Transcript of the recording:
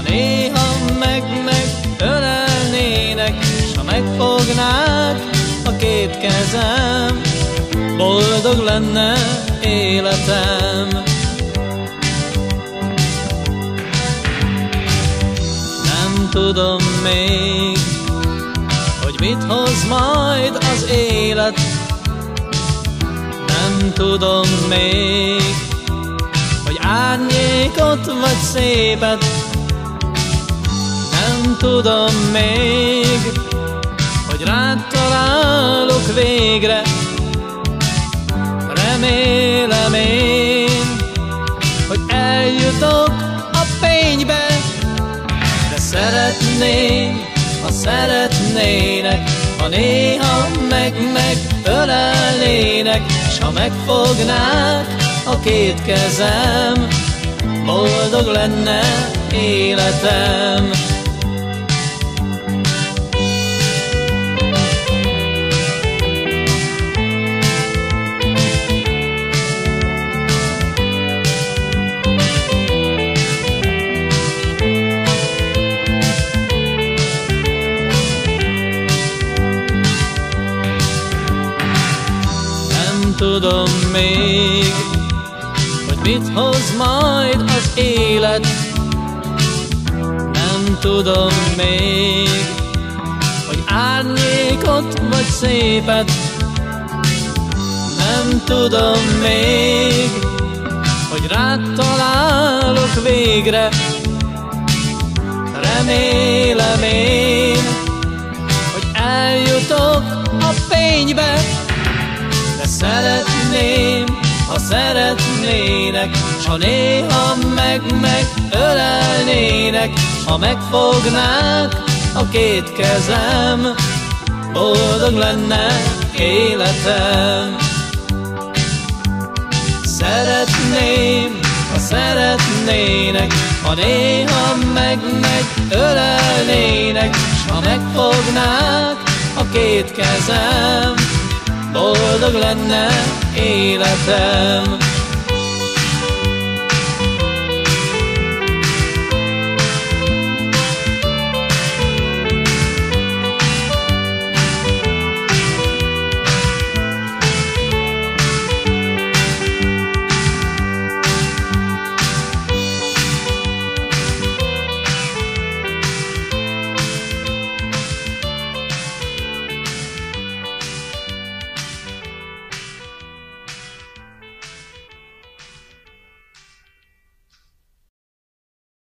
néha meg megölelnének, s ha megfognák a két kezem, boldog lenne életem. Nem tudom még, hogy mit hoz majd az élet, nem tudom még, hogy árnyékot vagy szépet, nem tudom még, hogy rád találok végre, remélem én, hogy eljutok a fénybe, de szeretném, ha szeretnének, ha néha meg megölelnének, s ha megfognák a két kezem, boldog lenne életem. Tudom még, hogy mit hoz majd az élet. Nem tudom még, hogy árnyékot vagy szépet. Nem tudom még, hogy rád találok végre. Remélem én, szeretnének, s ha néha meg megölelnének, ha megfognák a két kezem, boldog lenne életem. Szeretném, ha szeretnének, ha néha meg megölelnének, s ha megfognák a két kezem, boldog lenne életem.